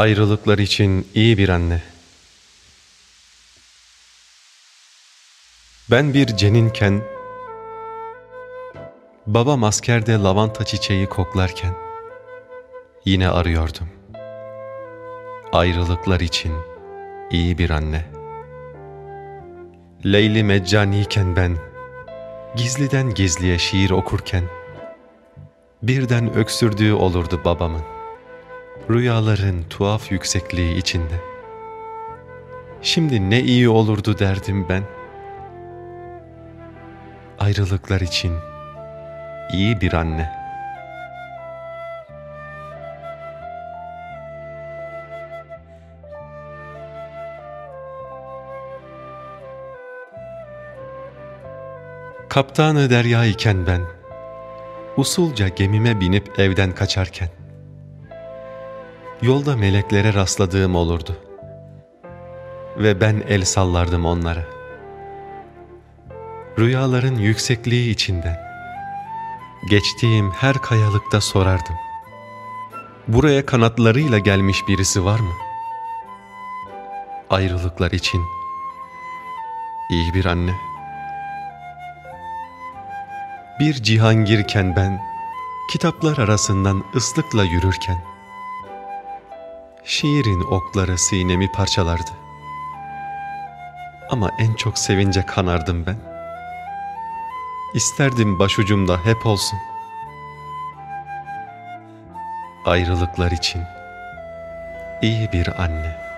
Ayrılıklar için iyi bir anne. Ben bir ceninken, babam askerde lavanta çiçeği koklarken, yine arıyordum. Ayrılıklar için iyi bir anne. Leyli meccaniyken ben, gizliden gizliye şiir okurken, birden öksürdüğü olurdu babamın. Rüyaların tuhaf yüksekliği içinde. Şimdi ne iyi olurdu derdim ben. Ayrılıklar için iyi bir anne. Kaptanı derya iken ben, usulca gemime binip evden kaçarken, Yolda meleklere rastladığım olurdu. Ve ben el sallardım onlara. Rüyaların yüksekliği içinden. Geçtiğim her kayalıkta sorardım. Buraya kanatlarıyla gelmiş birisi var mı? Ayrılıklar için iyi bir anne. Bir cihangirken ben, kitaplar arasından ıslıkla yürürken, Şiirin okları sinemi parçalardı. Ama en çok sevince kanardım ben. İsterdim başucumda hep olsun. Ayrılıklar için iyi bir anne.